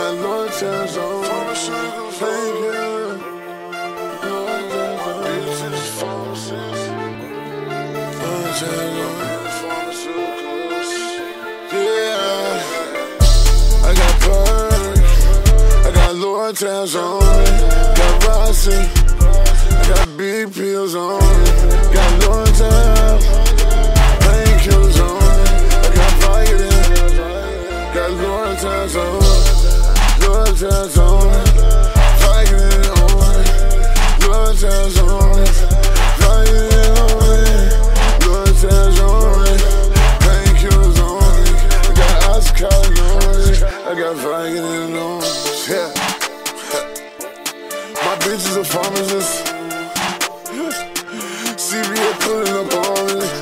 Got Lord Towns on. Thank you. Lord Towns on. Lord Towns on. Yeah. I got perks. I got Lord Towns on it. Got Rossi. I got big pills on it. Got Lord Towns. My bitch is a pharmacist. CVS pulling up on it.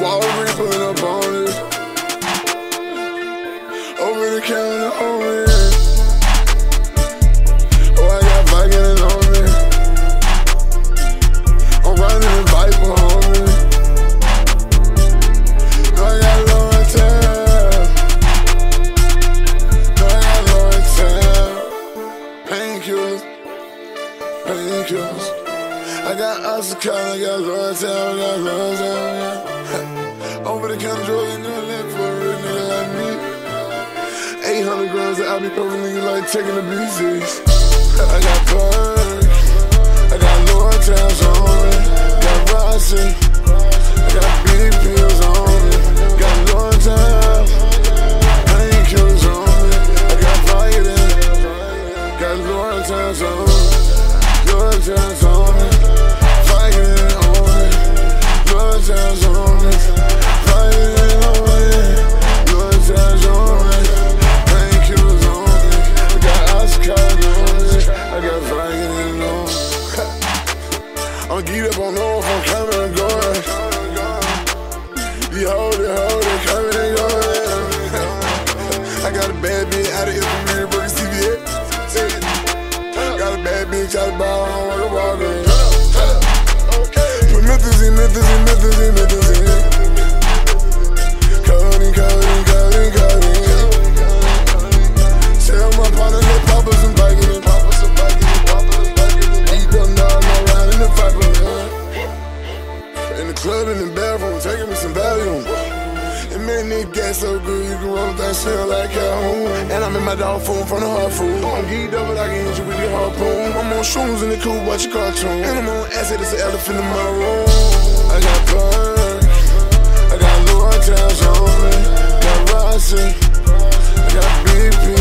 Walgreens pulling up on it. Over the counter on I got Oxycontin, I got Lord I got Tab. yeah. Over the counter you know that for a real nigga like me. 800 grams of ibuprofen, nigga like taking a B6. I got perks, Lord on it, Vicodin on it, Lortabs on it, Vicodin on it, Lortabs on it, painkillers on it, I got Oscar on it, I got Vicodin on it. I'm geeked up on all from coming and going. You hold it, hold it, coming and going. I got a bad bitch out of Instagram, My partner, dog, no round in the. In the club, in the bathroom, taking me some Valium. And man, this gas so good, you can roll that shit like Calhoun. And I'm in my dog phone from the hard food. I'm geeked up, I can hit you with the harpoon. I'm on shrooms in the cool, watch your cartoon. And I'm on acid, it's an elephant in my room. I got perks, I got on it, got I got big